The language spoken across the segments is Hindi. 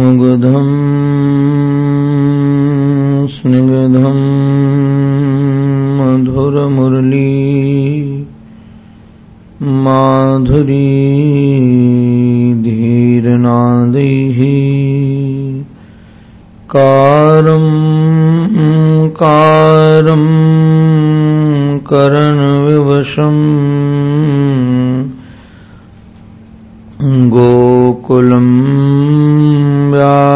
मगधम् सुनग करणविवशम् गोकुल व्याकुलत्वम्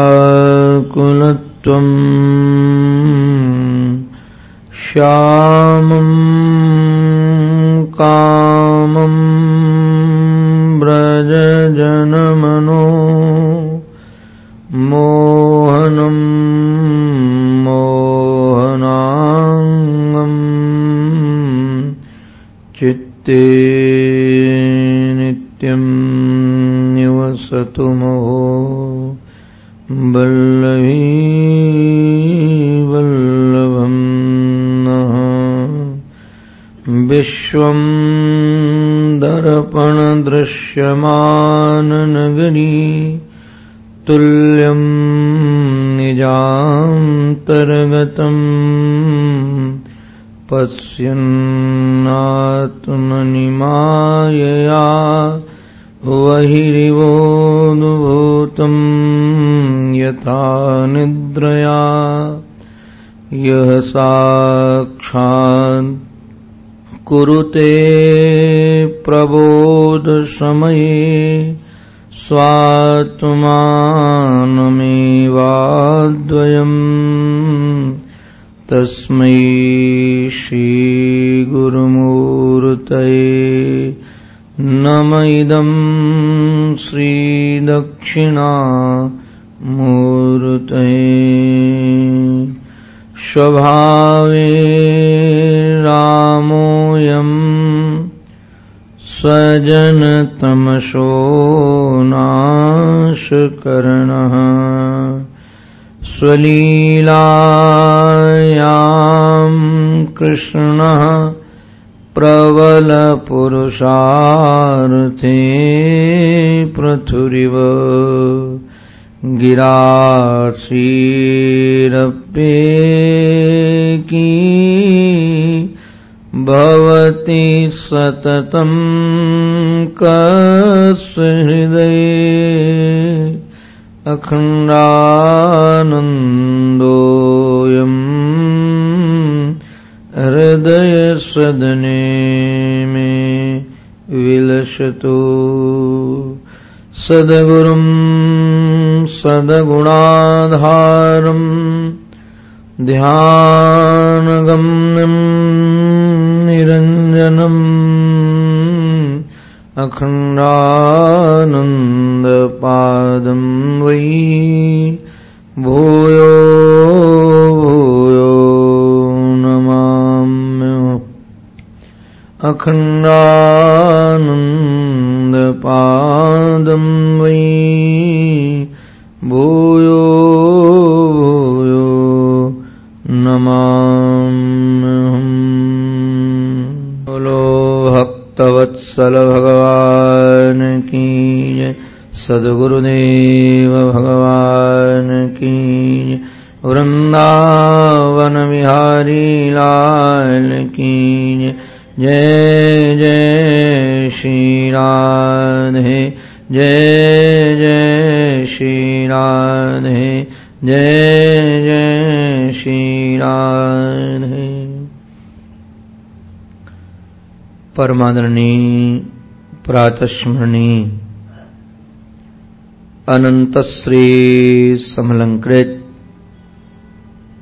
शा तु मो वल्लभीवल्लभम् नः। विश्वम् दर्पणदृश्यमाननगरी तुल्यम् निजान्तर्गतम्। पश्यन्नातुमनिमायया वहिरिवोद्भूतम् यथा निद्रया। यः साक्षात् कुरुते प्रबोधसमये स्वात्मानमेवाद्वयम्। तस्मै श्रीगुरुमूर्तये नम इदम् श्रीदक्षिणा मूर्तये स्वभावे रामोऽयम् स्वजनतमशो नाशकरणः स्वलीलायाम् कृष्णः प्रबलपुरुषार्थे पृथुरिव गिराशीरप्येकी भवति सततम् कस्य हृदये अखण्डानन्दोऽयम् हृदयसदने मे विलसतु। सद्गुरुम् सद्गुणाधारम् ध्यानगम्यम् निरञ्जनम् अखण्डानन्दपादम् वै भूयो अखण्डानन्दपादम् वै भूयो भूयो नमाम्यहम्। बोलो भक्तवत्सल भगवान की सद्गुरुदेव भगवान की जय। वृंदावन विहारी लाल की जय जय श्री राधे, जय जय श्री राधे, जय जय श्री राधे। परमादरणी, प्रातस्मरणी अनंत श्री समलंकृत,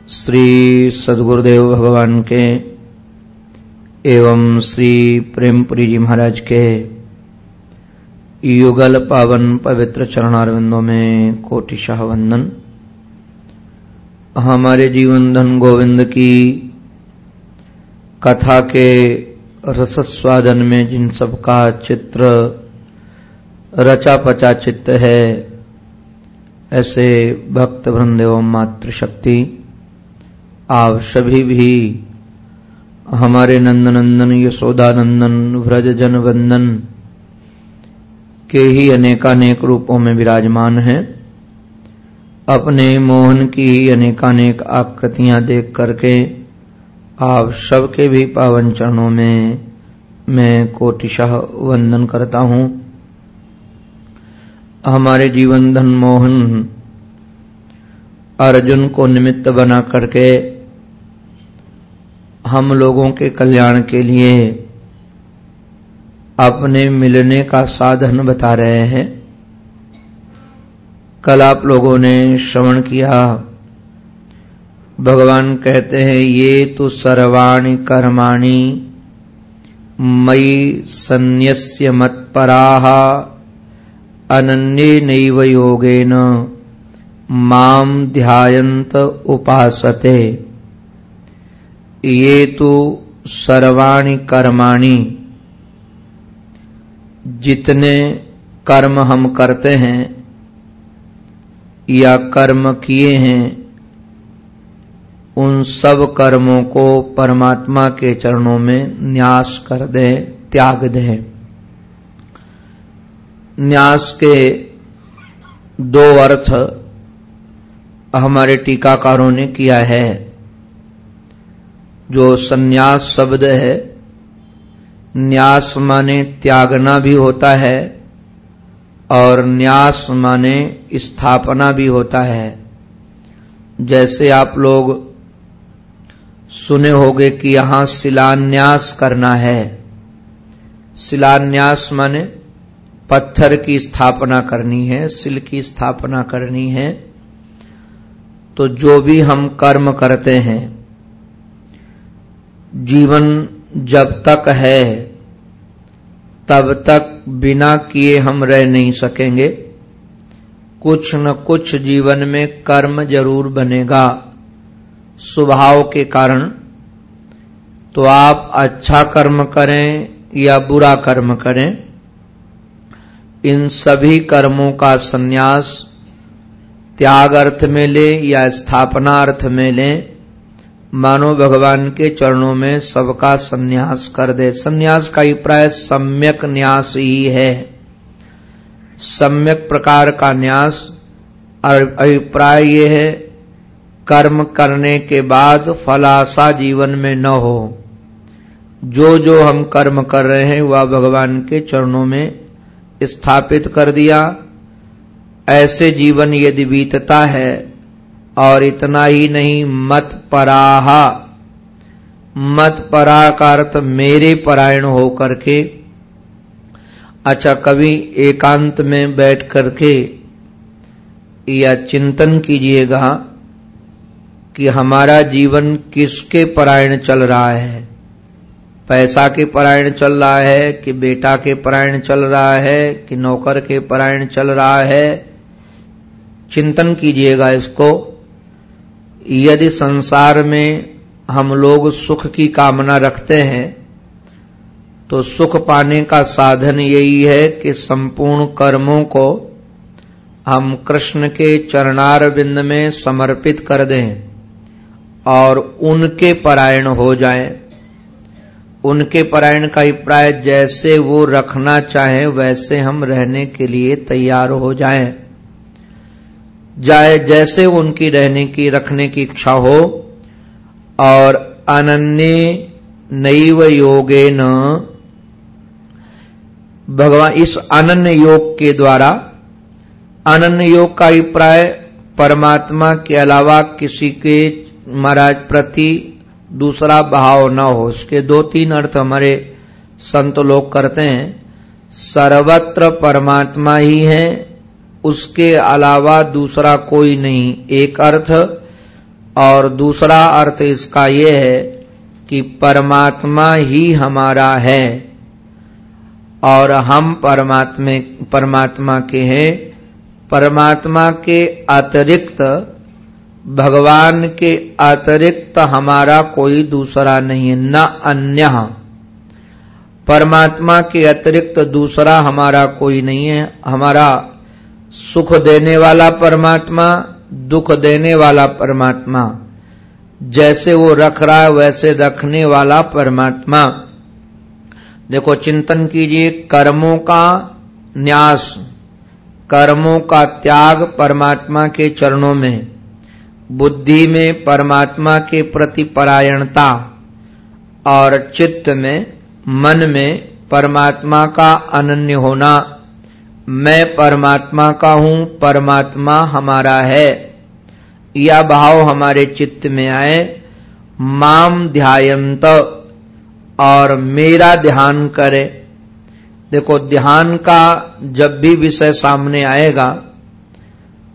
श्री सदगुरुदेव भगवान के एवं श्री प्रेमपुरी जी महाराज के युगल पावन पवित्र चरणारविंदों में कोटिशाह वंदन। हमारे जीवन धन गोविंद की कथा के रसस्वादन में जिन सबका चित्र रचा पचा चित्त है, ऐसे भक्त वृंद एवं मातृशक्ति, आप सभी भी हमारे नंदनंदन, यशोदानंदन व्रज जन वंदन के ही अनेकानेक रूपों में विराजमान हैं। अपने मोहन की ही अनेकानेक आकृतियाँ देख करके आप सबके भी पावन चरणों में मैं कोटिशाह वंदन करता हूँ। हमारे जीवन धन मोहन अर्जुन को निमित्त बना करके हम लोगों के कल्याण के लिए अपने मिलने का साधन बता रहे हैं। कल आप लोगों ने श्रवण किया। भगवान कहते हैं, ये तो सर्वाणी कर्माणि मई संन्यस्य मत्पराः, अनन्ये नैव योगेन माम ध्यायंत उपासते। ये तो सर्वाणी कर्माणि, जितने कर्म हम करते हैं या कर्म किए हैं, उन सब कर्मों को परमात्मा के चरणों में न्यास कर दे, त्याग दे। न्यास के दो अर्थ हमारे टीकाकारों ने किया है। जो सन्यास शब्द है, न्यास माने त्यागना भी होता है, और न्यास माने स्थापना भी होता है। जैसे आप लोग सुने होंगे कि यहाँ शिलान्यास करना है। शिलान्यास माने पत्थर की स्थापना करनी है, सिल की स्थापना करनी है। तो जो भी हम कर्म करते हैं जीवन जब तक है, तब तक बिना किए हम रह नहीं सकेंगे। कुछ न कुछ जीवन में कर्म ज़रूर बनेगा, स्वभाव के कारण। तो आप अच्छा कर्म करें या बुरा कर्म करें, इन सभी कर्मों का संन्यास त्याग अर्थ में लें या स्थापना अर्थ में लें। मानो भगवान के चरणों में सबका संन्यास कर दे। संन्यास का अभिप्राय सम्यक न्यास ही है। सम्यक प्रकार का न्यास अभिप्राय ये है, कर्म करने के बाद फलासा जीवन में न हो। जो जो हम कर्म कर रहे हैं, वह भगवान के चरणों में स्थापित कर दिया। ऐसे जीवन यदि बीतता है और इतना ही नहीं, मत पराहा। मत परा का अर्थ मेरे परायण हो करके अच्छा कभी एकांत में बैठ करके या चिंतन कीजिएगा कि हमारा जीवन किसके परायण चल रहा है। पैसा के परायण चल रहा है, कि बेटा के परायण चल रहा है, कि नौकर के परायण चल रहा है। चिंतन कीजिएगा इसको। यदि संसार में हम लोग सुख की कामना रखते हैं तो सुख पाने का साधन यही है कि संपूर्ण कर्मों को हम कृष्ण के चरणार बिंद में समर्पित कर दें और उनके परायण हो जाएँ। उनके परायण का अभिप्राय जैसे वो रखना चाहे, वैसे हम रहने के लिए तैयार हो जाएँ। जाए, जैसे उनकी रहने की, रखने की इच्छा हो। और अनन्य नैव योगे न भगवान इस अनन्य योग के द्वारा, अनन्य योग का अभिप्राय परमात्मा के अलावा किसी के महाराज प्रति दूसरा भाव न हो। इसके दो तीन अर्थ हमारे संत लोग करते हैं। सर्वत्र परमात्मा ही है। उसके अलावा दूसरा कोई नहीं। एक अर्थ और दूसरा अर्थ इसका यह है कि परमात्मा ही हमारा है और हम परमात्मा परमात्मा के हैं। परमात्मा के अतिरिक्त, भगवान के अतिरिक्त हमारा कोई दूसरा नहीं है, न अन्य। परमात्मा के अतिरिक्त दूसरा हमारा कोई नहीं है, हमारा सुख देने वाला परमात्मा, दुख देने वाला परमात्मा। जैसे वो रख रहा है, वैसे रखने वाला परमात्मा। देखो, चिंतन कीजिए, कर्मों का न्यास, कर्मों का त्याग परमात्मा के चरणों में, बुद्धि में परमात्मा के प्रति परायणता, और चित्त में, मन में परमात्मा का अनन्य होना। मैं परमात्मा का हूँ, परमात्मा हमारा है। यह भाव हमारे चित्त में आए, माम ध्यायंत, और मेरा ध्यान करे। देखो, ध्यान का जब भी विषय सामने आएगा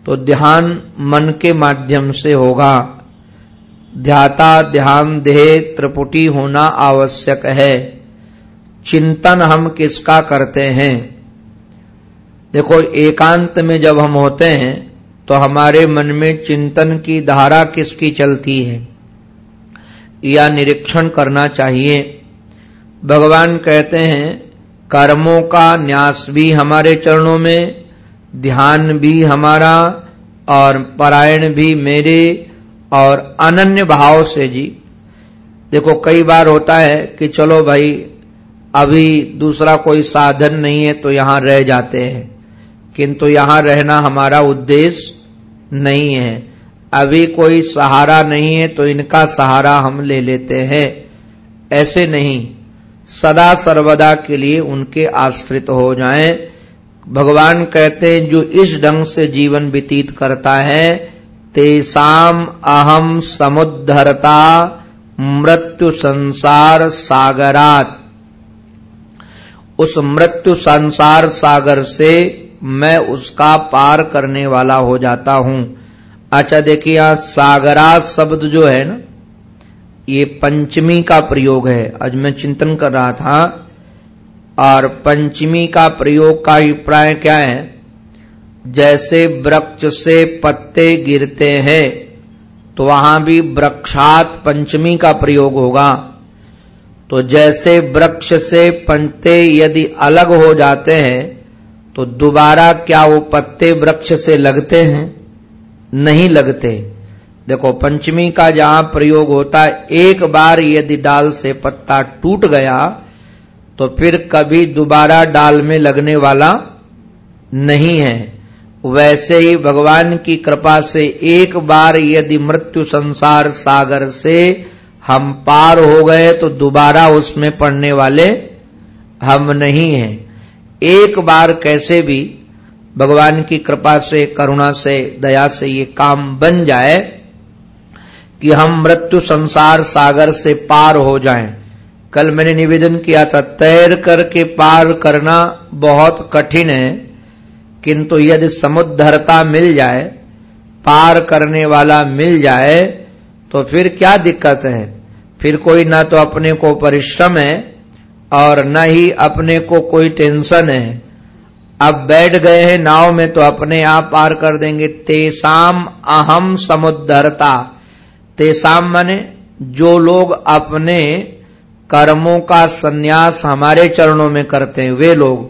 तो ध्यान मन के माध्यम से होगा। ध्याता ध्यान देह त्रिपुटी होना आवश्यक है। चिंतन हम किसका करते हैं? देखो, एकांत में जब हम होते हैं तो हमारे मन में चिंतन की धारा किसकी चलती है? या निरीक्षण करना चाहिए। भगवान कहते हैं, कर्मों का न्यास भी हमारे चरणों में, ध्यान भी हमारा, और परायण भी मेरे, और अनन्य भाव से जी। देखो, कई बार होता है कि चलो भाई, अभी दूसरा कोई साधन नहीं है तो यहाँ रह जाते हैं। किंतु यहाँ रहना हमारा उद्देश्य नहीं है। अभी कोई सहारा नहीं है तो इनका सहारा हम ले लेते हैं। ऐसे नहीं। सदा सर्वदा के लिए उनके आश्रित हो जाएँ। भगवान कहते हैं, जो इस ढंग से जीवन व्यतीत करता है, तेसाम अहम समुद्धरता मृत्यु संसार सागरात। उस मृत्यु संसार सागर से मैं उसका पार करने वाला हो जाता हूँ। अच्छा देखिए, यहाँ सागरात शब्द जो है ना, ये पंचमी का प्रयोग है। आज मैं चिंतन कर रहा था, और पंचमी का प्रयोग का अभिप्राय क्या है? जैसे वृक्ष से पत्ते गिरते हैं तो वहाँ भी वृक्षात पंचमी का प्रयोग होगा। तो जैसे वृक्ष से पत्ते यदि अलग हो जाते हैं तो दोबारा क्या वो पत्ते वृक्ष से लगते हैं? नहीं लगते। देखो, पंचमी का जहाँ प्रयोग होता है, एक बार यदि डाल से पत्ता टूट गया तो फिर कभी दोबारा डाल में लगने वाला नहीं है। वैसे ही भगवान की कृपा से एक बार यदि मृत्यु संसार सागर से हम पार हो गए तो दोबारा उसमें पड़ने वाले हम नहीं हैं। एक बार कैसे भी भगवान की कृपा से, करुणा से, दया से ये काम बन जाए कि हम मृत्यु संसार सागर से पार हो जाएँ। कल मैंने निवेदन किया था, तैर करके पार करना बहुत कठिन है, किंतु यदि समुद्धरता मिल जाए, पार करने वाला मिल जाए तो फिर क्या दिक्कत है? फिर कोई ना तो अपने को परिश्रम है और न ही अपने को कोई टेंशन है। अब बैठ गए हैं नाव में तो अपने आप पार कर देंगे। तेसाम अहम समुद्धरता। तेसाम मने जो लोग अपने कर्मों का संन्यास हमारे चरणों में करते हैं, वे लोग।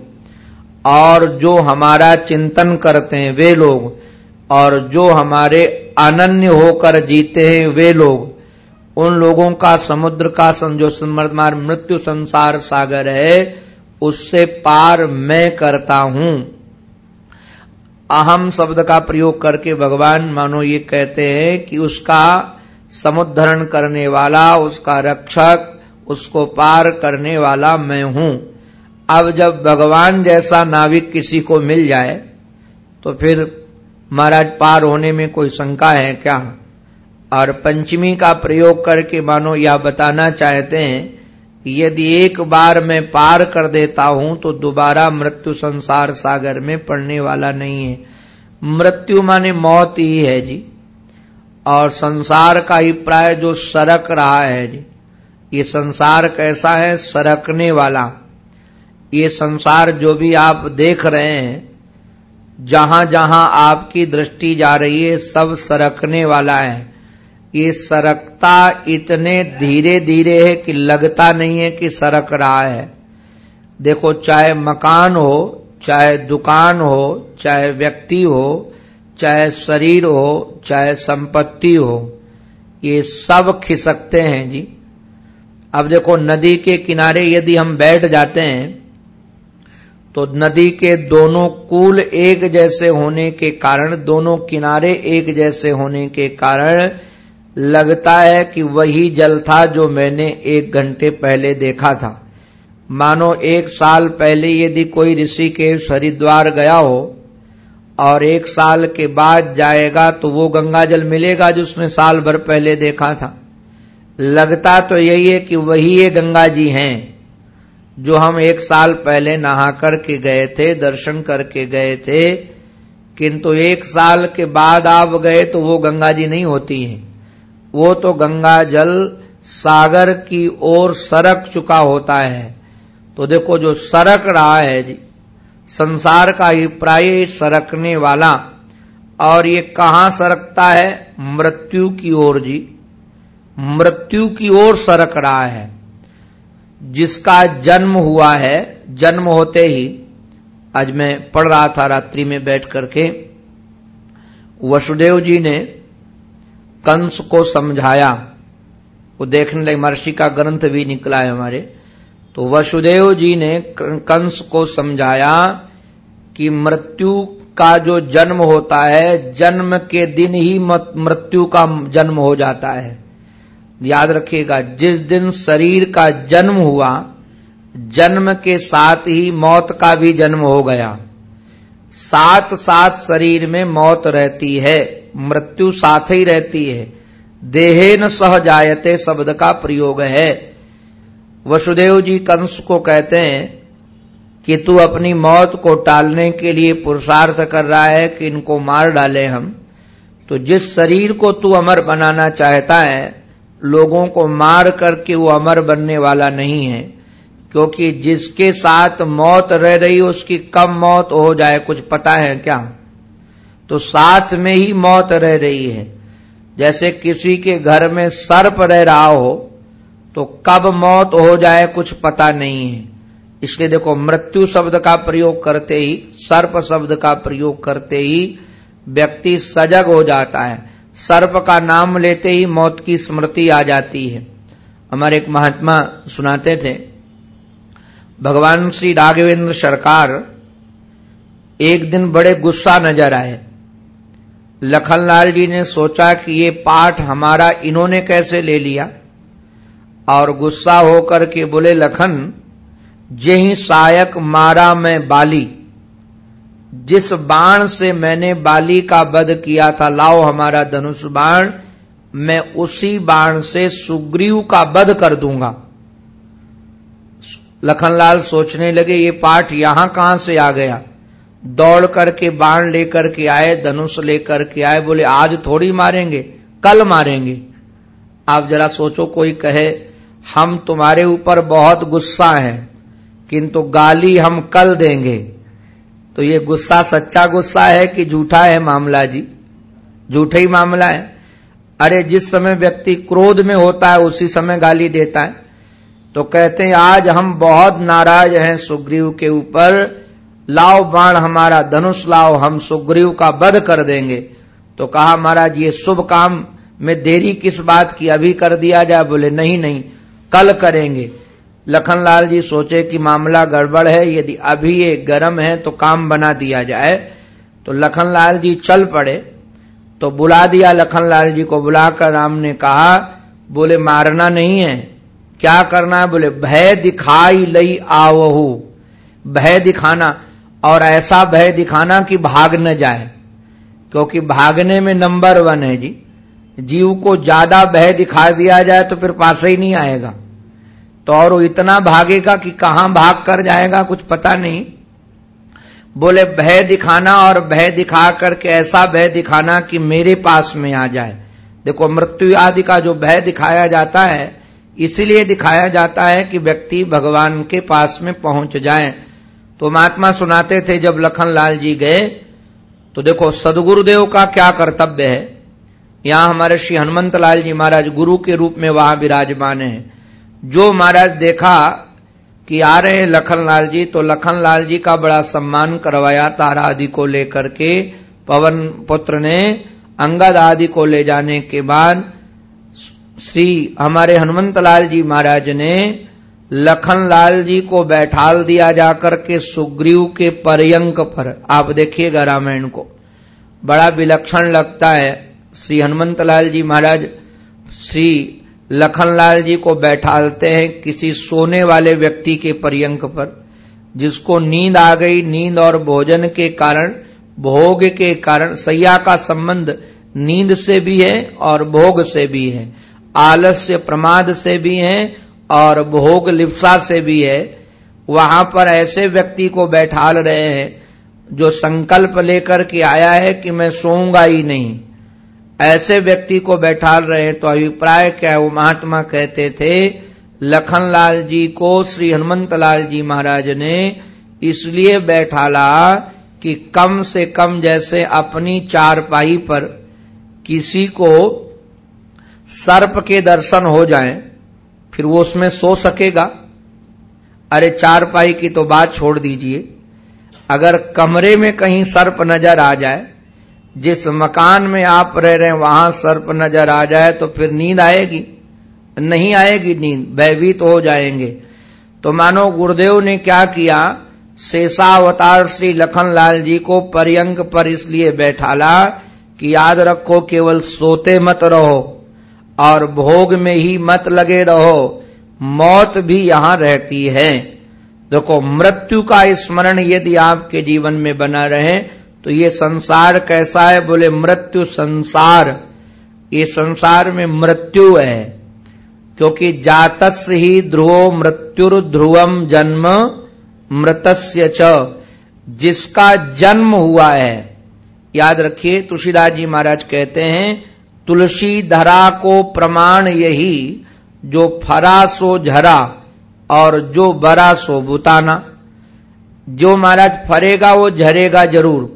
और जो हमारा चिंतन करते हैं, वे लोग। और जो हमारे अनन्य होकर जीते हैं, वे लोग। उन लोगों का समुद्र का जो मृत्यु संसार सागर है, उससे पार मैं करता हूँ। अहम शब्द का प्रयोग करके भगवान मानो ये कहते हैं कि उसका समुद्धरण करने वाला, उसका रक्षक, उसको पार करने वाला मैं हूँ। अब जब भगवान जैसा नाविक किसी को मिल जाए तो फिर महाराज पार होने में कोई शंका है क्या? और पंचमी का प्रयोग करके मानो यह बताना चाहते हैं कि यदि एक बार मैं पार कर देता हूँ तो दोबारा मृत्यु संसार सागर में पड़ने वाला नहीं है। मृत्यु माने मौत ही है जी। और संसार का ही प्राय जो सरक रहा है जी, ये संसार कैसा है? सरकने वाला। ये संसार जो भी आप देख रहे हैं जहाँ जहाँ आपकी दृष्टि जा रही है, सब सरकने वाला है। ये सरकता इतने धीरे धीरे है कि लगता नहीं है कि सरक रहा है। देखो, चाहे मकान हो, चाहे दुकान हो, चाहे व्यक्ति हो, चाहे शरीर हो, चाहे संपत्ति हो, ये सब खिसकते हैं जी। अब देखो, नदी के किनारे यदि हम बैठ जाते हैं तो नदी के दोनों कूल एक जैसे होने के कारण, दोनों किनारे एक जैसे होने के कारण लगता है कि वही जल था जो मैंने एक घंटे पहले देखा था। मानो एक साल पहले यदि कोई ऋषि के हरिद्वार गया हो, और एक साल के बाद जाएगा तो वो गंगा जल मिलेगा जो उसने साल भर पहले देखा था। लगता तो यही है कि वही ये गंगा जी हैं, जो हम एक साल पहले नहा करके गए थे, दर्शन करके गए थे, किंतु एक साल के बाद आप गए तो वो गंगा जी नहीं होती हैं। वो तो गंगा जल सागर की ओर सरक चुका होता है। तो देखो जो सरक रहा है जी संसार का ही प्राय सरकने वाला। और ये कहाँ सरकता है? मृत्यु की ओर जी। मृत्यु की ओर सरक रहा है। जिसका जन्म हुआ है, जन्म होते ही, आज मैं पढ़ रहा था रात्रि में बैठ करके, वसुदेव जी ने कंस को समझाया। वो देखने लगे, महर्षि का ग्रंथ भी निकला है हमारे। तो वसुदेव जी ने कंस को समझाया कि मृत्यु का जो जन्म होता है, जन्म के दिन ही मृत्यु का जन्म हो जाता है। याद रखिएगा, जिस दिन शरीर का जन्म हुआ, जन्म के साथ ही मौत का भी जन्म हो गया। साथ साथ शरीर में मौत रहती है, मृत्यु साथ ही रहती है। देहेन सह जायते शब्द का प्रयोग है। वसुदेव जी कंस को कहते हैं कि तू अपनी मौत को टालने के लिए पुरुषार्थ कर रहा है कि इनको मार डाले हम। तो जिस शरीर को तू अमर बनाना चाहता है, लोगों को मार करके वो अमर बनने वाला नहीं है। क्योंकि जिसके साथ मौत रह रही उसकी कम मौत हो जाए, कुछ पता है क्या? तो साथ में ही मौत रह रही है। जैसे किसी के घर में सर्प रह रहा हो तो कब मौत हो जाए, कुछ पता नहीं है। इसलिए देखो, मृत्यु शब्द का प्रयोग करते ही, सर्प शब्द का प्रयोग करते ही, व्यक्ति सजग हो जाता है। सर्प का नाम लेते ही मौत की स्मृति आ जाती है। हमारे एक महात्मा सुनाते थे भगवान श्री राघवेंद्र सरकार एक दिन बड़े गुस्सा नज़र आए। लखनलाल जी ने सोचा कि ये पाठ हमारा इन्होंने कैसे ले लिया? और गुस्सा होकर के बोले, लखन जे सायक मारा मैं बाली। जिस बाण से मैंने बाली का वध किया था, लाओ हमारा धनुष बाण, मैं उसी बाण से सुग्रीव का वध कर दूँगा। लखनलाल सोचने लगे, ये पाठ यहाँ कहाँ से आ गया? दौड़ करके, बाण लेकर के आए, धनुष लेकर के आए, बोले, आज थोड़ी मारेंगे, कल मारेंगे। आप जरा सोचो, कोई कहे, हम तुम्हारे ऊपर बहुत गुस्सा है, किंतु गाली हम कल देंगे। तो ये गुस्सा, सच्चा गुस्सा है कि झूठा है मामला जी? झूठा ही मामला है। अरे, जिस समय व्यक्ति क्रोध में होता है, उसी समय गाली देता है। तो कहते हैं, आज हम बहुत नाराज़ हैं सुग्रीव के ऊपर। लाओ बाण हमारा, धनुष लाओ, हम सुग्रीव का वध कर देंगे। तो कहा, महाराज, ये शुभ काम में देरी किस बात की? अभी कर दिया जाए। बोले, नहीं नहीं, कल करेंगे। लखनलाल जी सोचे कि मामला गड़बड़ है, यदि अभी ये गर्म है तो काम बना दिया जाए। तो लखनलाल जी चल पड़े। तो बुला दिया लखनलाल जी को, बुलाकर राम ने कहा, बोले, मारना नहीं है। क्या करना है? बोले, भय दिखाई लई आवहू। भय दिखाना, और ऐसा भय दिखाना कि भाग न जाए, क्योंकि भागने में नंबर वन है जी। जीव को ज़्यादा भय दिखा दिया जाए तो फिर पास ही नहीं आएगा। तो और वो इतना भागेगा कि कहाँ भाग कर जाएगा, कुछ पता नहीं। बोले, भय दिखाना और भय दिखा करके ऐसा भय दिखाना कि मेरे पास में आ जाए। देखो, मृत्यु आदि का जो भय दिखाया जाता है इसीलिए दिखाया जाता है कि व्यक्ति भगवान के पास में पहुँच जाए। तो महात्मा सुनाते थे, जब लखन लाल जी गए तो देखो, सदगुरुदेव का क्या कर्तव्य है? यहाँ हमारे श्री हनुमंत लाल जी महाराज गुरु के रूप में वहाँ विराजमान है। जो महाराज देखा कि आ रहे हैं लखनलाल जी तो लखनलाल जी का बड़ा सम्मान करवाया तारा आदि को लेकर के। पवन पुत्र ने अंगद आदि को ले जाने के बाद श्री हमारे हनुमंत लाल जी महाराज ने लखन लाल जी को बैठाल दिया जाकर के सुग्रीव के पर्यंक पर। आप देखिएगा रामायण को। बड़ा विलक्षण लगता है। श्री हनुमंत लाल जी महाराज, श्री लखनलाल जी को बैठालते हैं किसी सोने वाले व्यक्ति के पर्यंक पर, जिसको नींद आ गई। नींद और भोजन के कारण, भोग के कारण, सैया का संबंध नींद से भी है और भोग से भी है। आलस्य प्रमाद से भी है और भोग लिप्सा से भी है। वहाँ पर ऐसे व्यक्ति को बैठाल रहे हैं, जो संकल्प लेकर के आया है कि मैं सोऊँगा ही नहीं। ऐसे व्यक्ति को बैठाल रहे हैं तो अभिप्राय क्या है वो महात्मा कहते थे, लखनलाल जी को श्री हनुमंत लाल जी महाराज ने इसलिए बैठाला कि कम से कम जैसे अपनी चारपाई पर किसी को सर्प के दर्शन हो जाए, फिर वो उसमें सो सकेगा। अरे चारपाई की तो बात छोड़ दीजिए। अगर कमरे में कहीं सर्प नज़र आ जाए, जिस मकान में आप रह रहे हैं, वहाँ सर्प नज़र आ जाए तो फिर नींद आएगी। नहीं आएगी नींद, भयभीत हो जाएँगे। तो मानो गुरुदेव ने क्या किया? शेषावतार श्री लखनलाल जी को पर्यंक पर इसलिए बैठाला कि याद रखो, केवल सोते मत रहो। और भोग में ही मत लगे रहो। मौत भी यहाँ रहती है। देखो, मृत्यु का स्मरण यदि आपके जीवन में बना रहे तो ये संसार कैसा है? बोले, मृत्यु संसार। ये संसार में मृत्यु है। क्योंकि जातस ही ध्रुवो मृत्युर ध्रुवम जन्म मृतस्य च। जिसका जन्म हुआ है। याद रखिए, तुलसीदास जी महाराज कहते हैं तुलसी धरा को प्रमाण यही, जो फरा सो झरा और जो बरा सो बुताना। जो महाराज फरेगा वो झरेगा ज़रूर।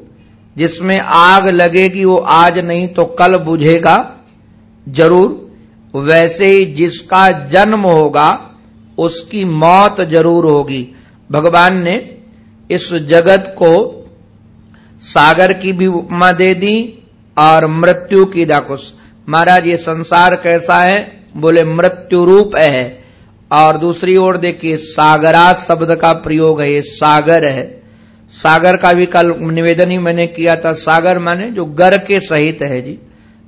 जिसमें आग लगेगी वो आज नहीं तो कल बुझेगा ज़रूर। वैसे ही जिसका जन्म होगा, उसकी मौत ज़रूर होगी। भगवान ने इस जगत को सागर की भी उपमा दे दी और मृत्यु की दाकुश महाराज, ये संसार कैसा है? बोले, मृत्यु रूप है। और दूसरी ओर देखिए, सागरात शब्द का प्रयोग है, ये सागर है। सागर का भी कल निवेदन ही मैंने किया था। सागर माने जो गर के सहित है जी,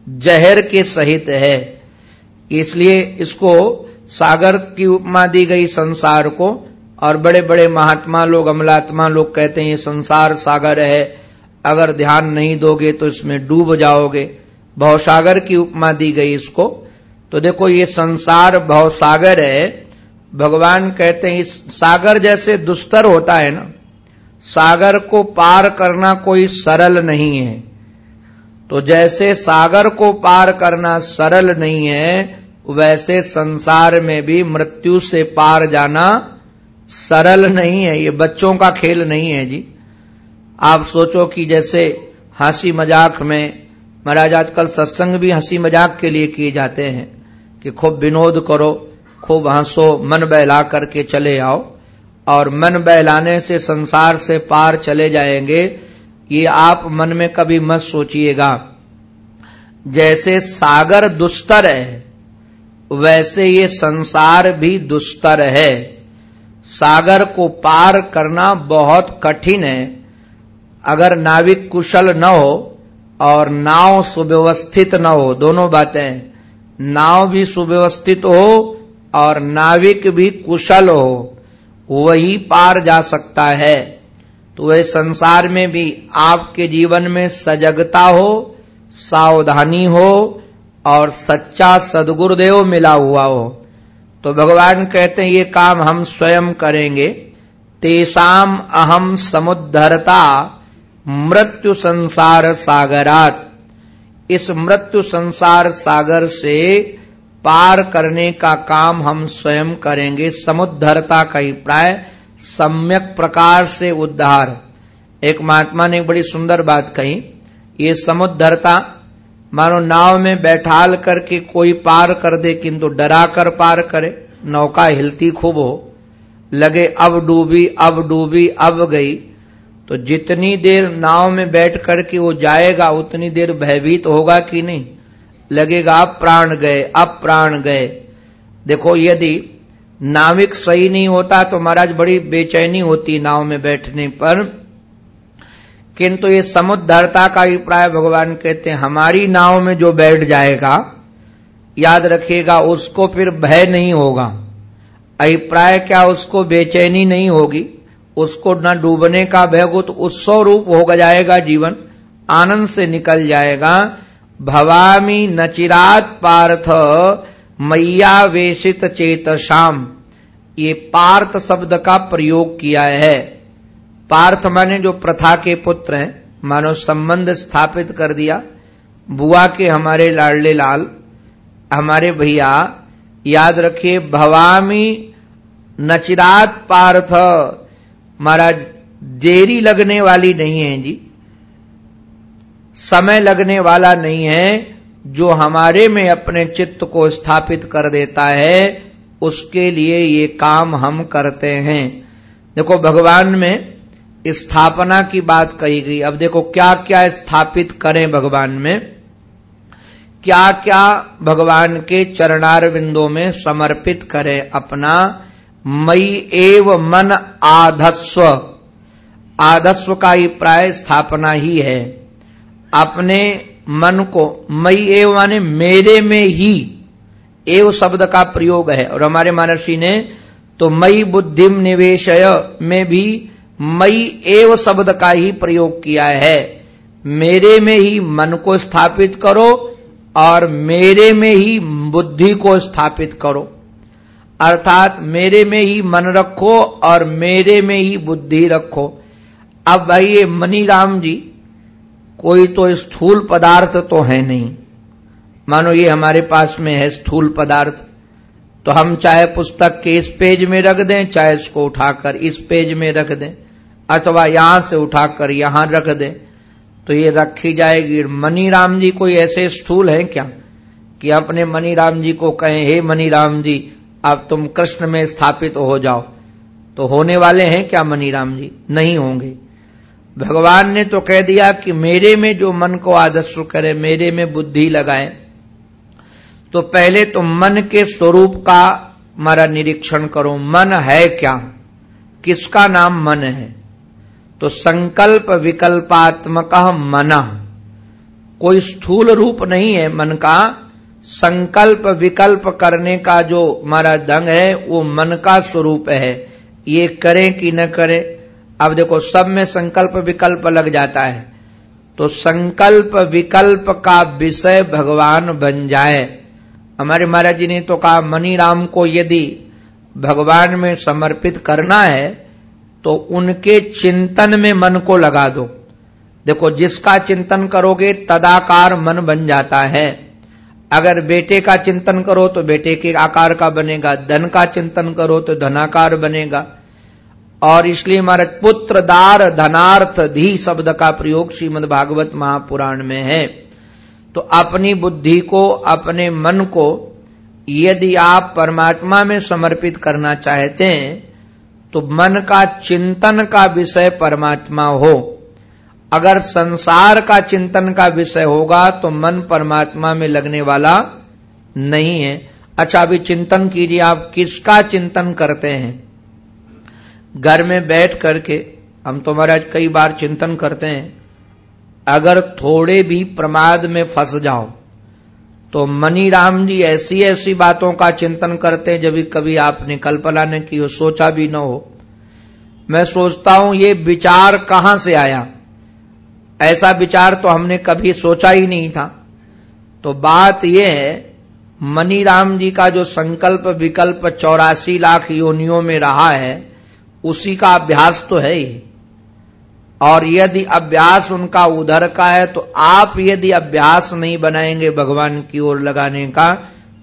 जहर के सहित है। इसलिए इसको सागर की उपमा दी गई संसार को, और बड़े बड़े महात्मा लोग, अमलात्मा लोग कहते हैं, ये संसार सागर है। अगर ध्यान नहीं दोगे तो इसमें डूब जाओगे। भवसागर की उपमा दी गई इसको। तो देखो, ये संसार भवसागर है। भगवान कहते हैं, इस सागर जैसे दुस्तर होता है ना, सागर को पार करना कोई सरल नहीं है। तो जैसे सागर को पार करना सरल नहीं है, वैसे संसार में भी मृत्यु से पार जाना सरल नहीं है। ये बच्चों का खेल नहीं है जी। आप सोचो कि जैसे हँसी मज़ाक में महाराज, आजकल सत्संग भी हँसी मज़ाक के लिए किए जाते हैं कि खूब विनोद करो, खूब हंसो, मन बहला करके चले आओ और मन बहलाने से संसार से पार चले जाएँगे। ये आप मन में कभी मत सोचिएगा। जैसे सागर दुस्तर है, वैसे ये संसार भी दुस्तर है। सागर को पार करना बहुत कठिन है। अगर नाविक कुशल न हो और नाव सुव्यवस्थित न हो, दोनों बातें। नाव भी सुव्यवस्थित हो और नाविक भी कुशल हो, वही पार जा सकता है। तो वह संसार में भी आपके जीवन में सजगता हो, सावधानी हो और सच्चा सदगुरुदेव मिला हुआ हो। तो भगवान कहते हैं, ये काम हम स्वयं करेंगे। तेसाम अहम समुद्धरता। मृत्यु संसार सागरात। इस मृत्यु संसार सागर से पार करने का काम हम स्वयं करेंगे। समुद्धरता का अभिप्राय सम्यक प्रकार से उद्धार। एक महात्मा ने एक बड़ी सुंदर बात कही, ये समुद्धरता, मानो नाव में बैठाल करके कोई पार कर दे, किंतु डरा कर पार करे, नौका हिलती खूब हो। लगे, अब डूबी अब डूबी, अब गई। तो जितनी देर नाव में बैठ करके वो जाएगा, उतनी देर भयभीत होगा कि नहीं? लगेगा, अब प्राण गए, अब प्राण गए। देखो, यदि नाविक सही नहीं होता तो महाराज बड़ी बेचैनी होती नाव में बैठने पर। किंतु ये समुद्धरता का अभिप्राय भगवान कहते हैं, हमारी नाव में जो बैठ जाएगा, याद रखिएगा, उसको फिर भय नहीं होगा। अभिप्राय क्या, उसको बेचैनी नहीं होगी? उसको न डूबने का भय हो तो उत्सव रूप हो जाएगा जीवन, आनंद से निकल जाएगा। भवामी नचिरात पार्थ, मैया वेशित चेत शाम ये पार्थ शब्द का प्रयोग किया है। पार्थ माने जो प्रथा के पुत्र हैं, मानो संबंध स्थापित कर दिया। बुआ के हमारे लाडले लाल, हमारे भैया, याद रखिए, भवामी नचिरात पार्थ। महाराज, देरी लगने वाली नहीं है जी। समय लगने वाला नहीं है। जो हमारे में अपने चित्त को स्थापित कर देता है, उसके लिए ये काम हम करते हैं। देखो, भगवान में स्थापना की बात कही गई। अब देखो क्या क्या स्थापित करें भगवान में? क्या क्या भगवान के चरणार में समर्पित करें अपना मई एव मन आधस्व। आधस्व का ही प्राय स्थापना ही है। अपने मन को मई एव माने मेरे में ही एव शब्द का प्रयोग है। और हमारे महर्षि ने तो मई बुद्धिम निवेशय में भी मई एव शब्द का ही प्रयोग किया है। मेरे में ही मन को स्थापित करो और मेरे में ही बुद्धि को स्थापित करो। अर्थात मेरे में ही मन रखो और मेरे में ही बुद्धि रखो। अब भाई ये मनी राम जी, कोई तो स्थूल पदार्थ तो है नहीं। मानो ये हमारे पास में है स्थूल पदार्थ। तो हम चाहे पुस्तक के इस पेज में रख दें, चाहे इसको उठाकर इस पेज में रख दें, अथवा यहाँ से उठाकर यहाँ रख दें तो ये रखी जाएगी। मनी राम जी कोई ऐसे स्थूल है क्या? कि अपने मनी राम जी को कहें, हे मनी राम जी अब तुम कृष्ण में स्थापित हो जाओ। तो होने वाले हैं क्या मनी राम जी? नहीं होंगे। भगवान ने तो कह दिया कि मेरे में जो मन को आदर्श करे, मेरे में बुद्धि लगाए। तो पहले तो मन के स्वरूप का हमारा निरीक्षण करो। मन है क्या? किसका नाम मन है? तो संकल्प विकल्पात्मक मन। कोई स्थूल रूप नहीं है मन का। संकल्प विकल्प करने का जो हमारा दंग है, वो मन का स्वरूप है। ये करें कि न करें? अब देखो, सब में संकल्प विकल्प लग जाता है। तो संकल्प विकल्प का विषय भगवान बन जाए। हमारे महाराज जी ने तो कहा मनी राम को यदि भगवान में समर्पित करना है तो उनके चिंतन में मन को लगा दो। देखो, जिसका चिंतन करोगे, तदाकार मन बन जाता है। अगर बेटे का चिंतन करो तो बेटे के आकार का बनेगा, धन का चिंतन करो तो धनाकार बनेगा। और इसलिए हमारे पुत्र दार धनार्थ धी शब्द का प्रयोग श्रीमद भागवत महापुराण में है। तो अपनी बुद्धि को, अपने मन को यदि आप परमात्मा में समर्पित करना चाहते हैं तो मन का चिंतन का विषय परमात्मा हो। अगर संसार का चिंतन का विषय होगा तो मन परमात्मा में लगने वाला नहीं है। अच्छा अभी चिंतन कीजिए, आप किसका चिंतन करते हैं? घर में बैठ करके, हम तो महाराज कई बार चिंतन करते हैं। अगर थोड़े भी प्रमाद में फंस जाओ तो मनी राम जी ऐसी ऐसी बातों का चिंतन करते हैं, जब कभी आपने कल्पना ने की हो, सोचा भी न हो। मैं सोचता हूँ, ये विचार कहाँ से आया? ऐसा विचार तो हमने कभी सोचा ही नहीं था। तो बात यह है मनी राम जी का जो संकल्प विकल्प चौरासी लाख योनियों में रहा है, उसी का अभ्यास तो है ही। और यदि अभ्यास उनका उधर का है तो आप यदि अभ्यास नहीं बनाएँगे भगवान की ओर लगाने का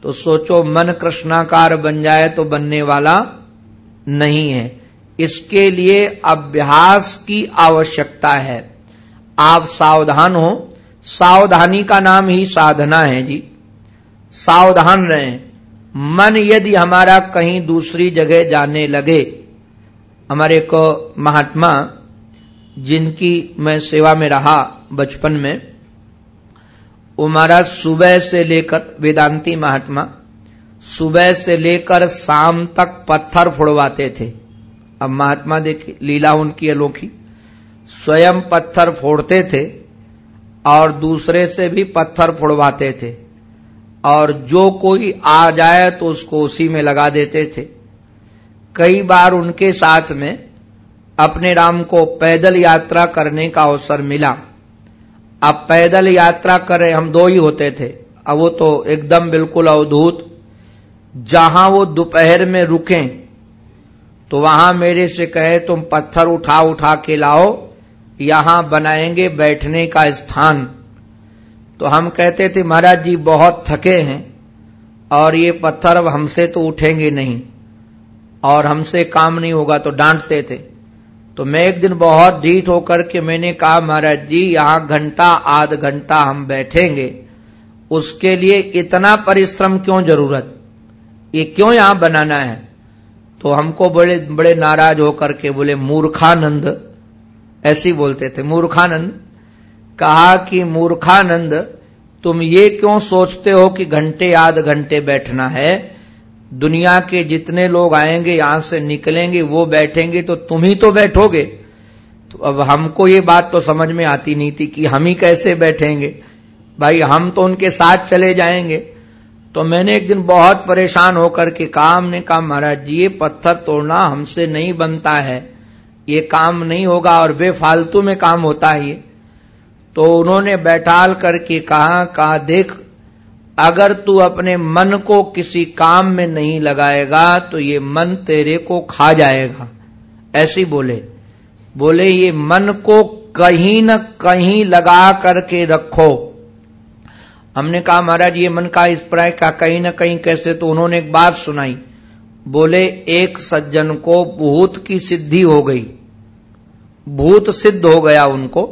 तो सोचो मन कृष्णाकार बन जाए तो बनने वाला नहीं है। इसके लिए अभ्यास की आवश्यकता है। आप सावधान हो। सावधानी का नाम ही साधना है जी। सावधान रहें। मन यदि हमारा कहीं दूसरी जगह जाने लगे, हमारे को महात्मा, जिनकी मैं सेवा में रहा बचपन में, वो महाराज सुबह से लेकर वेदांती महात्मा, सुबह से लेकर शाम तक पत्थर फोड़वाते थे। अब महात्मा देखिए, लीला उनकी अलोखी स्वयं पत्थर फोड़ते थे और दूसरे से भी पत्थर फोड़वाते थे और जो कोई आ जाए तो उसको उसी में लगा देते थे। कई बार उनके साथ में अपने राम को पैदल यात्रा करने का अवसर मिला। अब पैदल यात्रा करें हम दो ही होते थे। अब वो तो एकदम बिल्कुल अवधूत। जहाँ वो दोपहर में रुके तो वहाँ मेरे से कहे, तुम पत्थर उठा उठा के लाओ यहाँ बनाएँगे बैठने का स्थान। तो हम कहते थे, महाराज जी, बहुत थके हैं, और ये पत्थर अब हमसे तो उठेंगे नहीं, और हमसे काम नहीं होगा। तो डांटते थे। तो मैं एक दिन बहुत ढीठ होकर के मैंने कहा, महाराज जी, यहाँ घंटा, आध घंटा हम बैठेंगे। उसके लिए इतना परिश्रम क्यों ज़रूरत? ये क्यों यहाँ बनाना है? तो हमको बड़े बड़े नाराज़ होकर के बोले, मूर्खानंद ऐसी बोलते थे, मूर्खानंद, कहा कि मूर्खानंद, तुम ये क्यों सोचते हो कि घंटे आध घंटे बैठना है? दुनिया के जितने लोग आएँगे, यहाँ से निकलेंगे, वो बैठेंगे तो तुम ही तो बैठोगे। तो अब हमको ये बात तो समझ में आती नहीं थी कि हम ही कैसे बैठेंगे। भाई, हम तो उनके साथ चले जाएँगे। तो मैंने एक दिन बहुत परेशान होकर के काम ने कहा, महाराज जी, ये पत्थर तोड़ना हमसे नहीं बनता है। ये काम नहीं होगा और बेफालतू में काम होता है तो उन्होंने बैठाल करके कहा कहा, देख, अगर तू अपने मन को किसी काम में नहीं लगाएगा तो ये मन तेरे को खा जाएगा। ऐसी बोले। बोले, ये मन को कहीं न कहीं लगा करके रखो। हमने कहा, महाराज, ये मन का इस प्राय का कहीं न कहीं कैसे? तो उन्होंने एक बात सुनाई। बोले, एक सज्जन को भूत की सिद्धि हो गई। भूत सिद्ध हो गया उनको,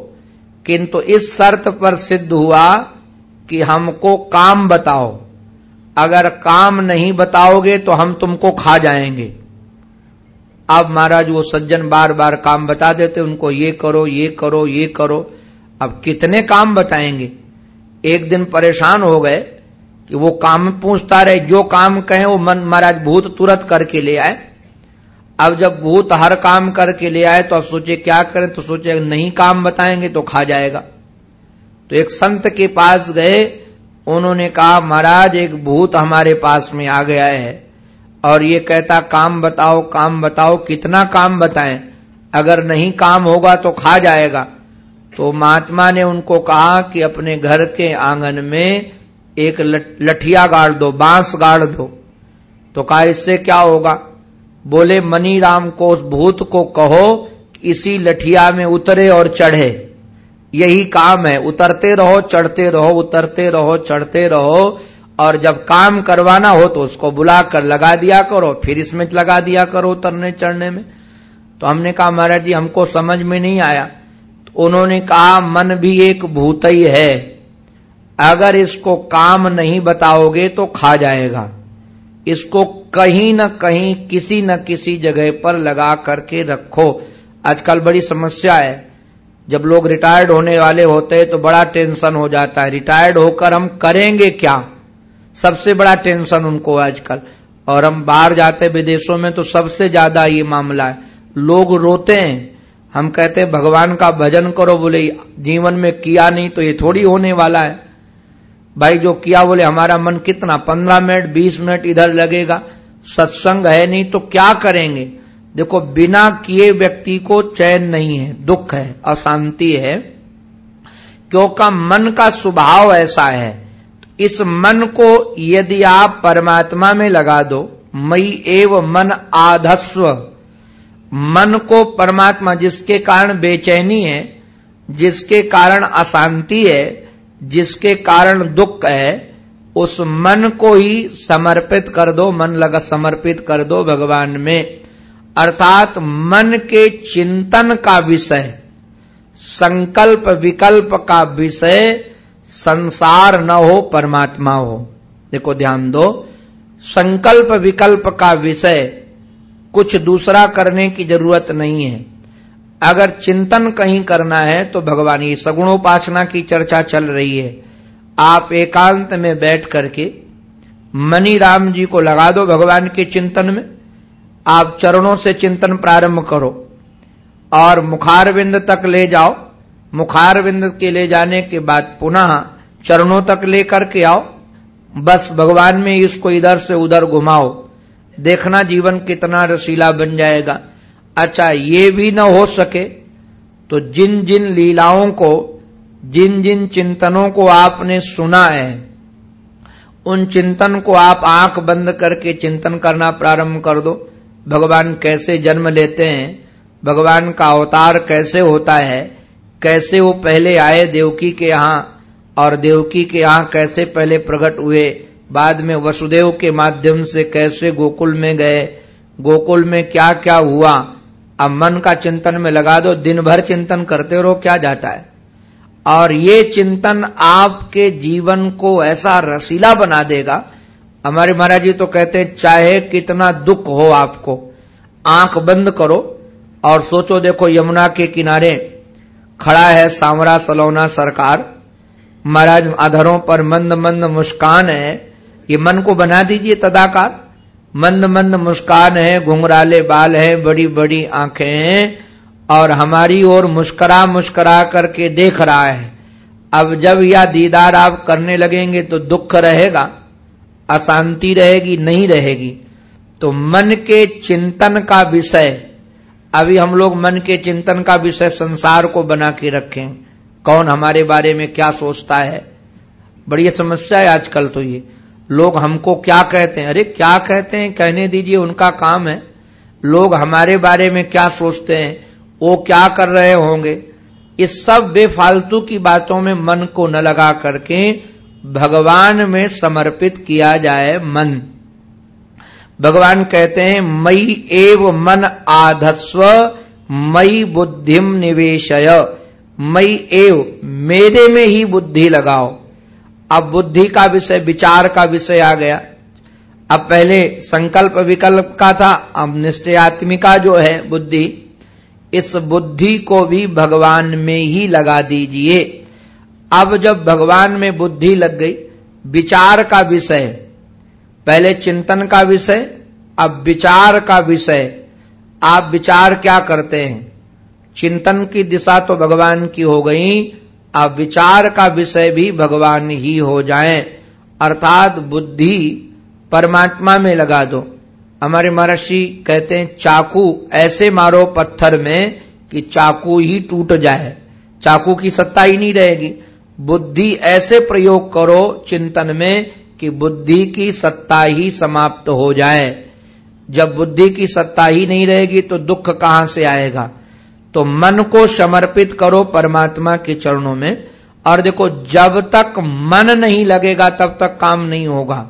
किंतु इस शर्त पर सिद्ध हुआ कि हमको काम बताओ। अगर काम नहीं बताओगे तो हम तुमको खा जाएँगे। अब महाराज, वो सज्जन बार बार काम बता देते, उनको ये करो ये करो ये करो। अब कितने काम बताएँगे? एक दिन परेशान हो गए कि वो काम पूछता रहे, जो काम कहे वो मन, महाराज भूत तुरंत करके ले आए। अब जब भूत हर काम करके ले आए तो अब सोचे क्या करें तो सोचे नहीं काम बताएँगे तो खा जाएगा। तो एक संत के पास गए, उन्होंने कहा, महाराज, एक भूत हमारे पास में आ गया है, और ये कहता, काम बताओ काम बताओ, कितना काम बताएँ? अगर नहीं काम होगा तो खा जाएगा। तो महात्मा ने उनको कहा कि अपने घर के आँगन में एक लठिया गाड़ दो, बाँस गाड़ दो। तो कहा, इससे क्या होगा? बोले, मनी राम को, उस भूत को कहो इसी लठिया में उतरे और चढ़े। यही काम है। उतरते रहो, चढ़ते रहो, उतरते रहो, चढ़ते रहो। और जब काम करवाना हो तो उसको बुलाकर लगा दिया करो, फिर इसमें लगा दिया करो उतरने, चढ़ने में। तो हमने कहा, महाराज जी, हमको समझ में नहीं आया। तो उन्होंने कहा, मन भी एक भूत ही है। अगर इसको काम नहीं बताओगे तो खा जाएगा। इसको कहीं न कहीं किसी न किसी जगह पर लगा करके रखो। आजकल बड़ी समस्या है। जब लोग रिटायर्ड होने वाले होते हैं तो बड़ा टेंशन हो जाता है। रिटायर्ड होकर हम करेंगे क्या? सबसे बड़ा टेंशन उनको आजकल। और हम बाहर जाते विदेशों में तो सबसे ज़्यादा ये मामला है। लोग रोते हैं। हम कहते हैं, भगवान का भजन करो। बोले, जीवन में किया नहीं तो ये थोड़ी होने वाला है। भाई जो किया बोले, हमारा मन कितना? पंद्रह मिनट, बीस मिनट इधर लगेगा। सत्संग है नहीं तो क्या करेंगे? देखो, बिना किए व्यक्ति को चैन नहीं है, दुख है, अशांति है। क्योंकि मन का स्वभाव ऐसा है, इस मन को यदि आप परमात्मा में लगा दो, मई एव मन आधस्व। मन को परमात्मा जिसके कारण बेचैनी है, जिसके कारण अशांति है जिसके कारण दुख है, उस मन को ही समर्पित कर दो, मन लगा समर्पित कर दो भगवान में। अर्थात मन के चिंतन का विषय, संकल्प विकल्प का विषय संसार न हो, परमात्मा हो। देखो ध्यान दो, संकल्प विकल्प का विषय कुछ दूसरा करने की ज़रूरत नहीं है। अगर चिंतन कहीं करना है तो भगवान ये सगुणोपासना की चर्चा चल रही है। आप एकांत में बैठ करके मनी राम जी को लगा दो भगवान के चिंतन में। आप चरणों से चिंतन प्रारंभ करो और मुखारविंद तक ले जाओ। मुखारविंद के ले जाने के बाद पुनः चरणों तक लेकर के आओ। बस भगवान में इसको इधर से उधर घुमाओ। देखना जीवन कितना रसीला बन जाएगा। अच्छा ये भी न हो सके तो जिन जिन लीलाओं को, जिन जिन चिंतनों को आपने सुना है, उन चिंतन को आप आँख बंद करके चिंतन करना प्रारंभ कर दो। भगवान कैसे जन्म लेते हैं, भगवान का अवतार कैसे होता है, कैसे वो पहले आए देवकी के यहाँ, और देवकी के यहाँ कैसे पहले प्रकट हुए, बाद में वसुदेव के माध्यम से कैसे गोकुल में गए, गोकुल में क्या क्या हुआ अब मन का चिंतन में लगा दो दिन भर चिंतन करते रहो, क्या जाता है? और ये चिंतन आपके जीवन को ऐसा रसीला बना देगा। हमारे महाराज जी तो कहते हैं, चाहे कितना दुख हो आपको, आँख बंद करो और सोचो, देखो यमुना के किनारे खड़ा है सांवरा सलौना सरकार। महाराज, आधरों पर मंद मंद मुस्कान है। ये मन को बना दीजिए तदाकार। मंद मंद मुस्कान है, घुंघराले बाल है, बड़ी बड़ी आँखें हैं और हमारी ओर मुस्करा मुस्करा करके देख रहा है। अब जब यह दीदार आप करने लगेंगे तो दुख रहेगा, अशांति रहेगी, नहीं रहेगी। तो मन के चिंतन का विषय, अभी हम लोग मन के चिंतन का विषय संसार को बना के रखें। कौन हमारे बारे में क्या सोचता है? बड़ी समस्या है आजकल तो ये। लोग हमको क्या कहते हैं? अरे, क्या कहते हैं? कहने दीजिए, उनका काम है। लोग हमारे बारे में क्या सोचते हैं? वो क्या कर रहे होंगे? इस सब बेफालतू की बातों में मन को न लगा करके भगवान में समर्पित किया जाए मन। भगवान कहते हैं, मई एव मन आधस्व, मई बुद्धिम निवेशय। मई एव, मेरे में ही बुद्धि लगाओ। अब बुद्धि का विषय, विचार का विषय आ गया। अब पहले संकल्प विकल्प का था, अब निश्चयात्मिका जो है बुद्धि, इस बुद्धि को भी भगवान में ही लगा दीजिए। अब जब भगवान में बुद्धि लग गई, विचार का विषय, पहले चिंतन का विषय, अब विचार का विषय। आप विचार क्या करते हैं? चिंतन की दिशा तो भगवान की हो गई अब विचार का विषय भी भगवान ही हो जाए। अर्थात बुद्धि परमात्मा में लगा दो। हमारे महर्षि कहते हैं, चाकू, ऐसे मारो पत्थर में कि चाकू ही टूट जाए। चाकू की सत्ता ही नहीं रहेगी। बुद्धि ऐसे प्रयोग करो चिंतन में कि बुद्धि की सत्ता ही समाप्त हो जाए। जब बुद्धि की सत्ता ही नहीं रहेगी तो दुख कहाँ से आएगा? तो मन को समर्पित करो परमात्मा के चरणों में, और देखो, जब तक मन नहीं लगेगा, तब तक काम नहीं होगा।